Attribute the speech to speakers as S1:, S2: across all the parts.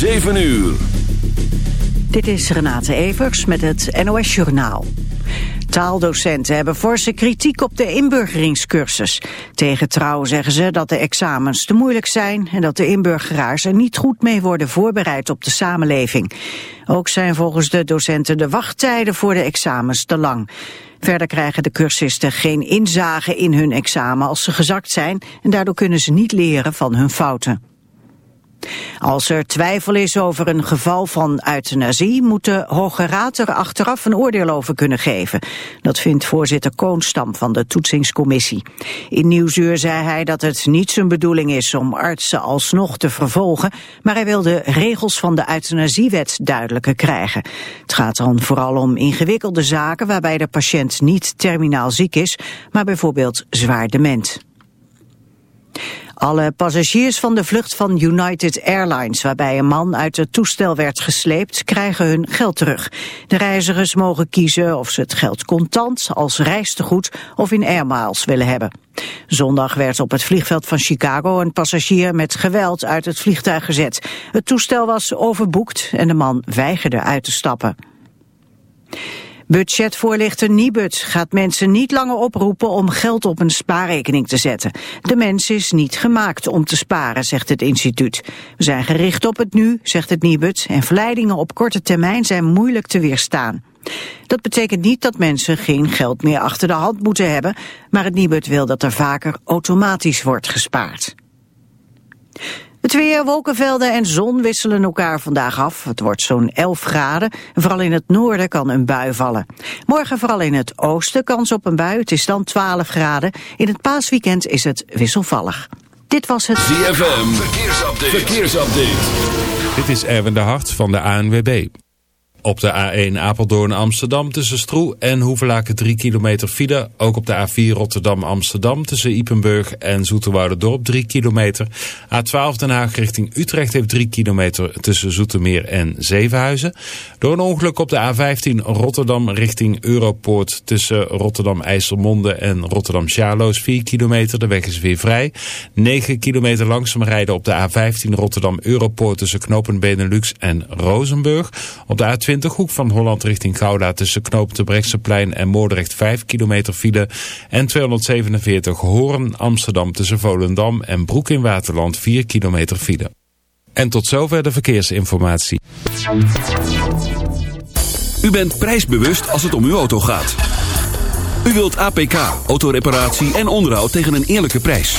S1: 7 uur.
S2: Dit is Renate Evers met het NOS Journaal. Taaldocenten hebben forse kritiek op de inburgeringscursus. Tegen trouw zeggen ze dat de examens te moeilijk zijn... en dat de inburgeraars er niet goed mee worden voorbereid op de samenleving. Ook zijn volgens de docenten de wachttijden voor de examens te lang. Verder krijgen de cursisten geen inzage in hun examen als ze gezakt zijn... en daardoor kunnen ze niet leren van hun fouten. Als er twijfel is over een geval van euthanasie... moet de Hoge Raad er achteraf een oordeel over kunnen geven. Dat vindt voorzitter Koonstam van de toetsingscommissie. In Nieuwsuur zei hij dat het niet zijn bedoeling is... om artsen alsnog te vervolgen... maar hij wil de regels van de euthanasiewet duidelijker krijgen. Het gaat dan vooral om ingewikkelde zaken... waarbij de patiënt niet terminaal ziek is... maar bijvoorbeeld zwaar dement. Alle passagiers van de vlucht van United Airlines, waarbij een man uit het toestel werd gesleept, krijgen hun geld terug. De reizigers mogen kiezen of ze het geld contant, als reistegoed of in airmiles willen hebben. Zondag werd op het vliegveld van Chicago een passagier met geweld uit het vliegtuig gezet. Het toestel was overboekt en de man weigerde uit te stappen. Budgetvoorlichter Nibud gaat mensen niet langer oproepen om geld op een spaarrekening te zetten. De mens is niet gemaakt om te sparen, zegt het instituut. We zijn gericht op het nu, zegt het Nibud, en verleidingen op korte termijn zijn moeilijk te weerstaan. Dat betekent niet dat mensen geen geld meer achter de hand moeten hebben, maar het Nibud wil dat er vaker automatisch wordt gespaard. Het weer, wolkenvelden en zon wisselen elkaar vandaag af. Het wordt zo'n 11 graden. vooral in het noorden kan een bui vallen. Morgen vooral in het oosten kans op een bui. Het is dan 12 graden. In het paasweekend is het wisselvallig. Dit was het...
S1: ZFM, verkeersupdate. verkeersupdate.
S3: Dit is Erwin de Hart van de ANWB. Op de A1 Apeldoorn-Amsterdam tussen Stroe en Hoevelaken 3 kilometer file. Ook op de A4 Rotterdam-Amsterdam tussen Ipenburg en Dorp 3 kilometer. A12 Den Haag richting Utrecht heeft 3 kilometer tussen Zoetermeer en Zevenhuizen. Door een ongeluk op de A15 Rotterdam richting Europoort tussen Rotterdam-IJsselmonde en Rotterdam-Charloes 4 kilometer. De weg is weer vrij. 9 kilometer langzaam rijden op de A15 Rotterdam-Europoort tussen Knopen Benelux en Rozenburg. Op de A20 hoek van Holland richting Gouda tussen Knoop de Brechtseplein en Moordrecht 5 kilometer file. En 247 Hoorn Amsterdam tussen Volendam en Broek in Waterland 4 kilometer file. En tot zover de verkeersinformatie.
S1: U bent prijsbewust als het om uw auto gaat. U wilt APK, autoreparatie en onderhoud tegen een eerlijke prijs.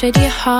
S4: 水滴好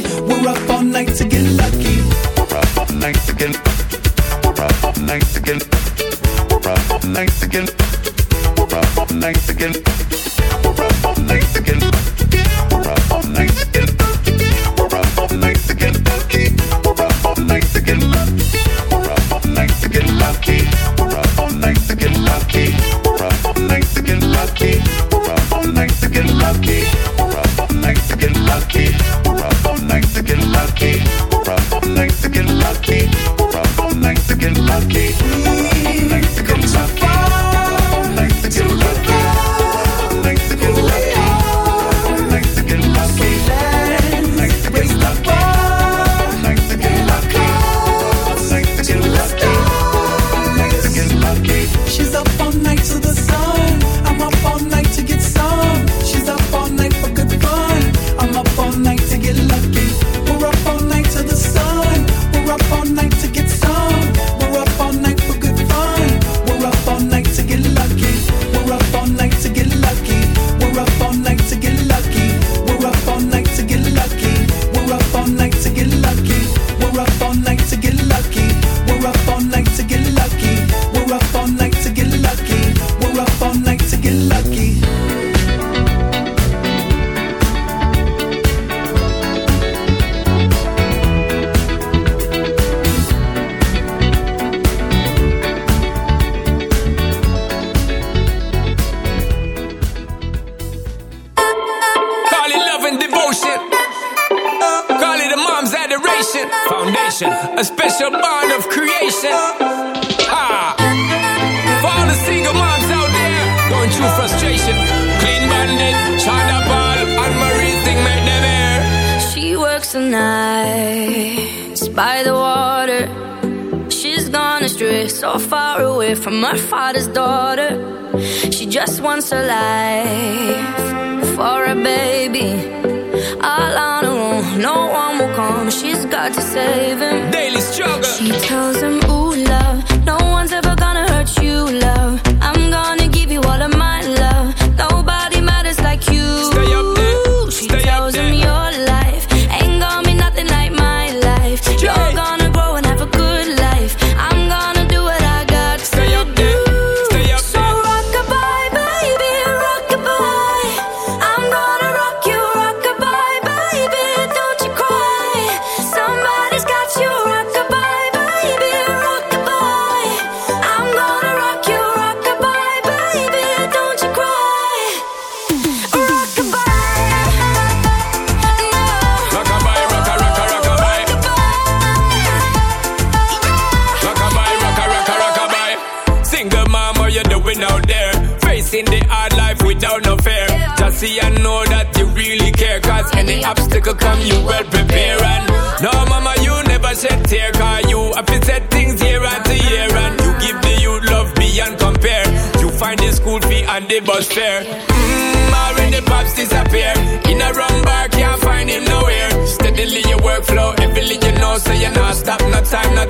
S5: She's a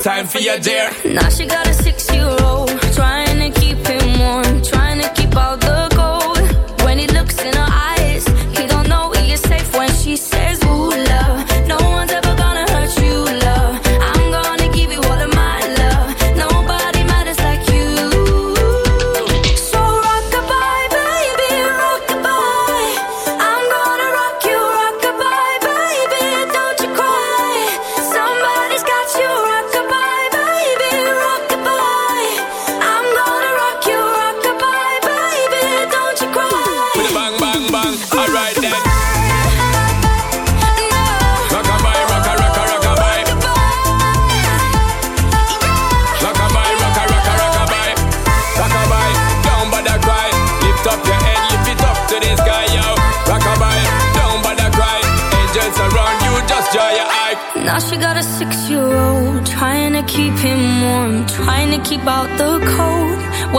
S5: time for your dear.
S6: Now she got a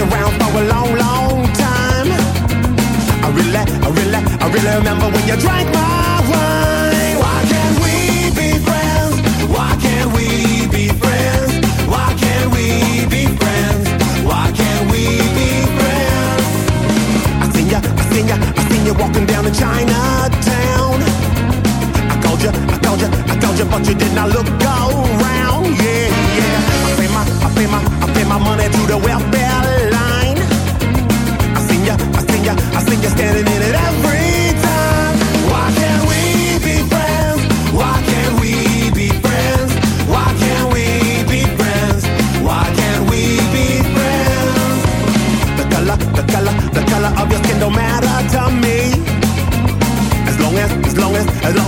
S5: around
S7: for a long, long time. I really, I really, I really remember when you drank my wine. Why can't we be friends? Why can't we be friends? Why can't we be friends? Why can't we be friends? I seen ya, I seen ya, I seen ya walking down in Chinatown. I called ya, I called ya, I called ya, but you did not look.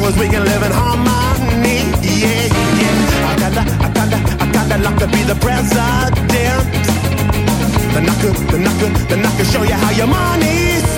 S7: cause we can live in harmony. Yeah, yeah. I kinda, I kinda, I kinda luck to be the president. Then I could, then I could, then I could show you how your money's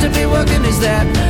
S8: To be working. Is that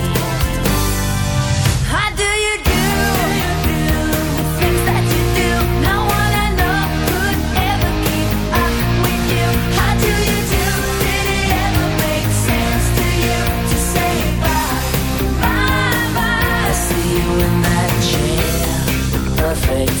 S9: Perfect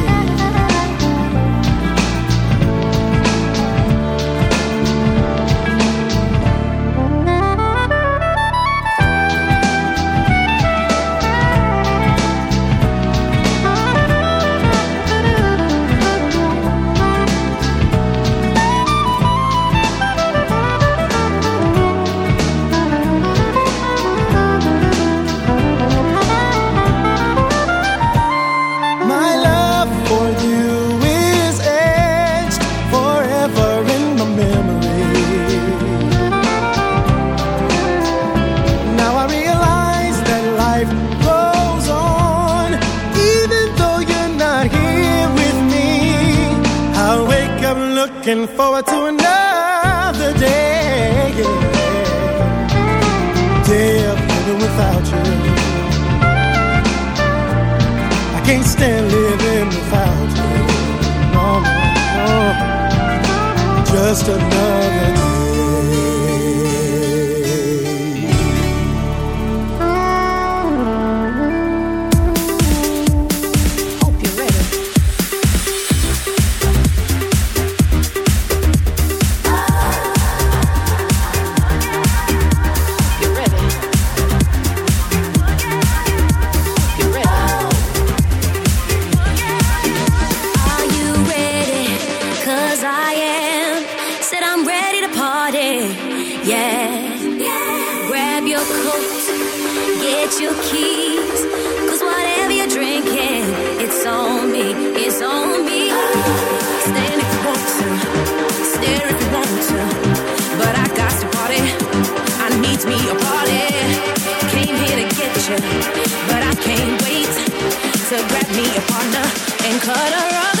S10: To
S11: grab me a partner and cut rug up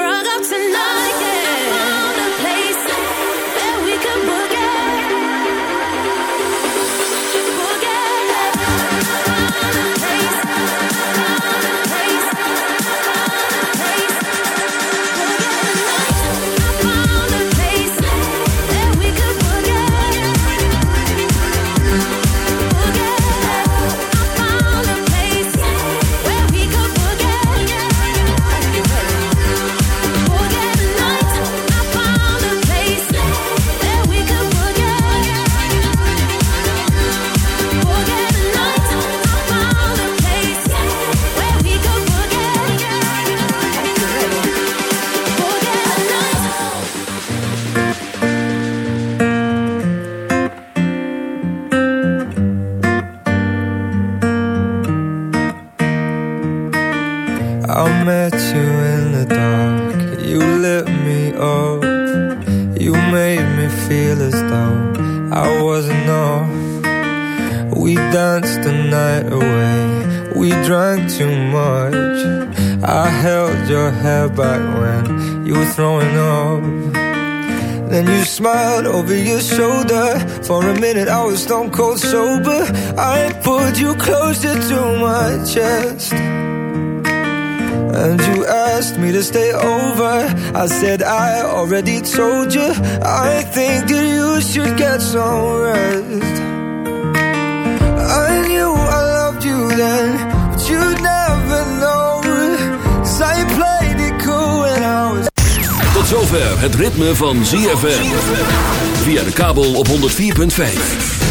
S8: stone cold sober. I pulled you closer to my chest. And you asked me to stay over. I said, I already told you. I think you should get some rest. I knew I loved you then, but you'd never know. Cause I played it cool when I was.
S1: Tot zover het ritme van ZFM. Via de kabel op 104.5.